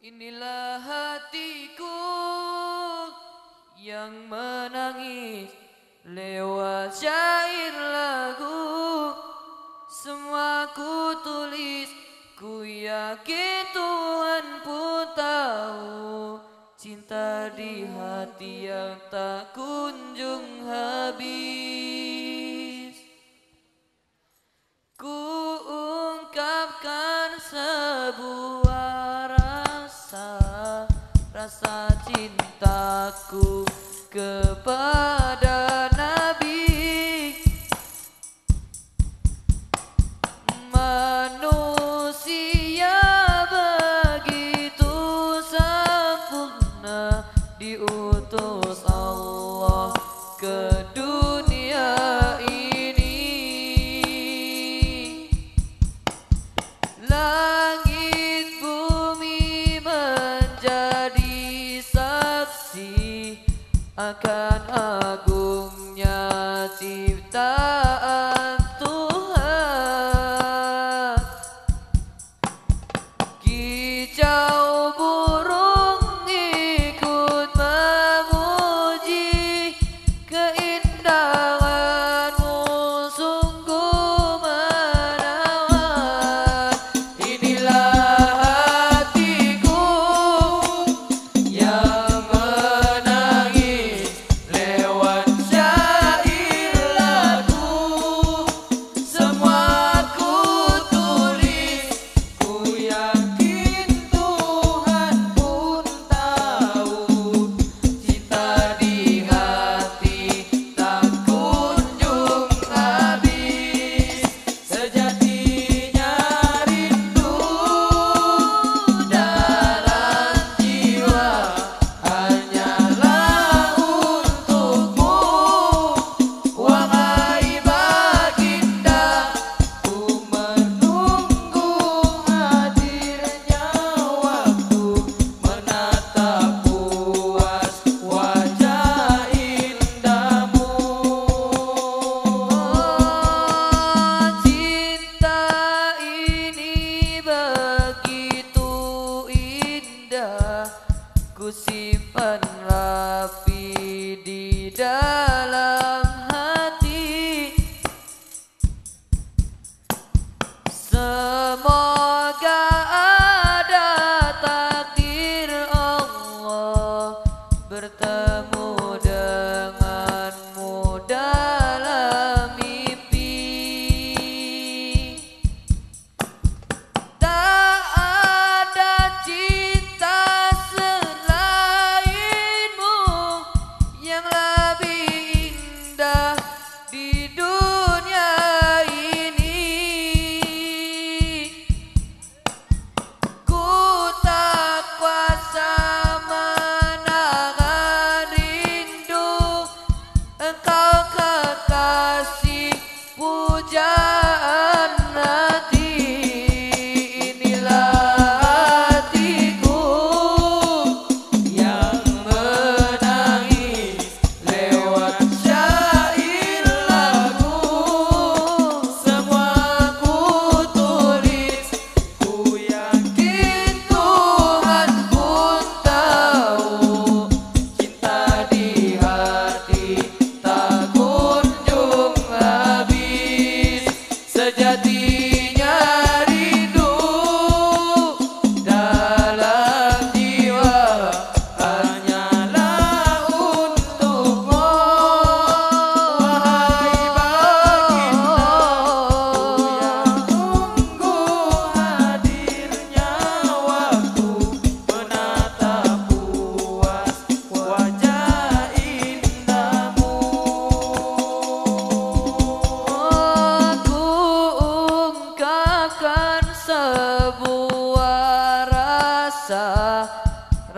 Inilah hatiku yang menangis lewat syair lagu. Semua ku tulis, ku yakin Tuhan pun tahu. Cinta di hati yang tak kunjung habis. rasa cintaku kepada Nabi. Manusia begitu sempurna diutus Allah. akan agungnya cinta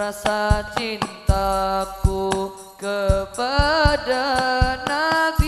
rasa cintaku kepada nak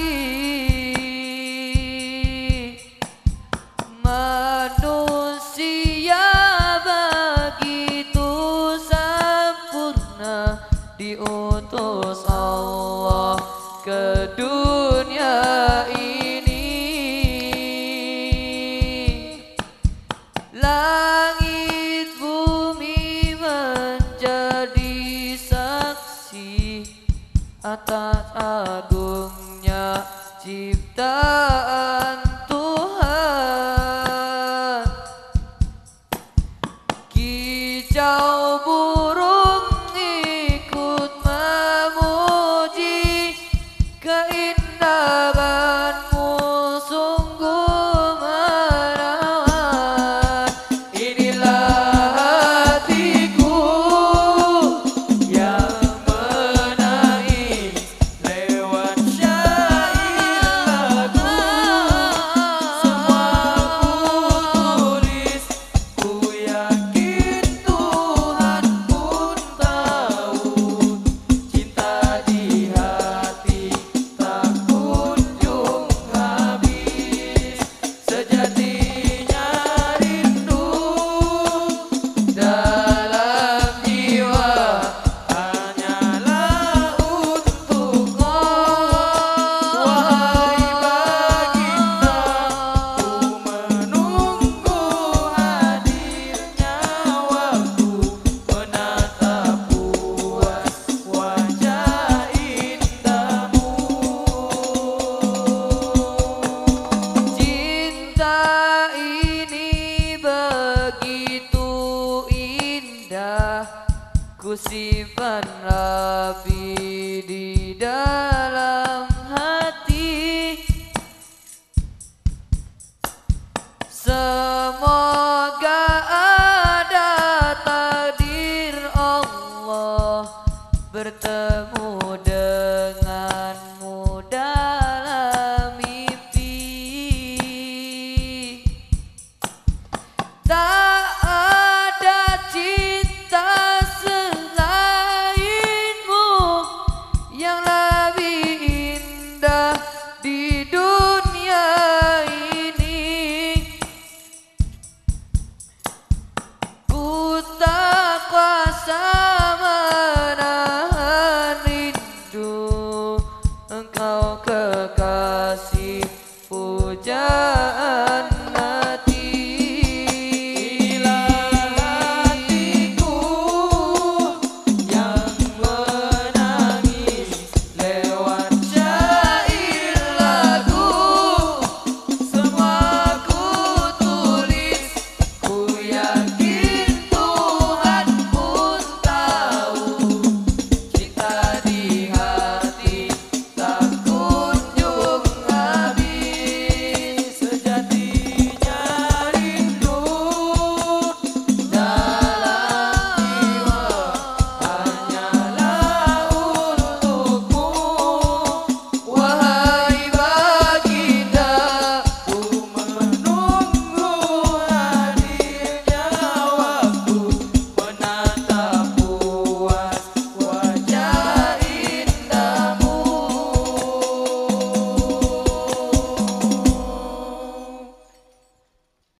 atas agungnya ciptaan Georgia.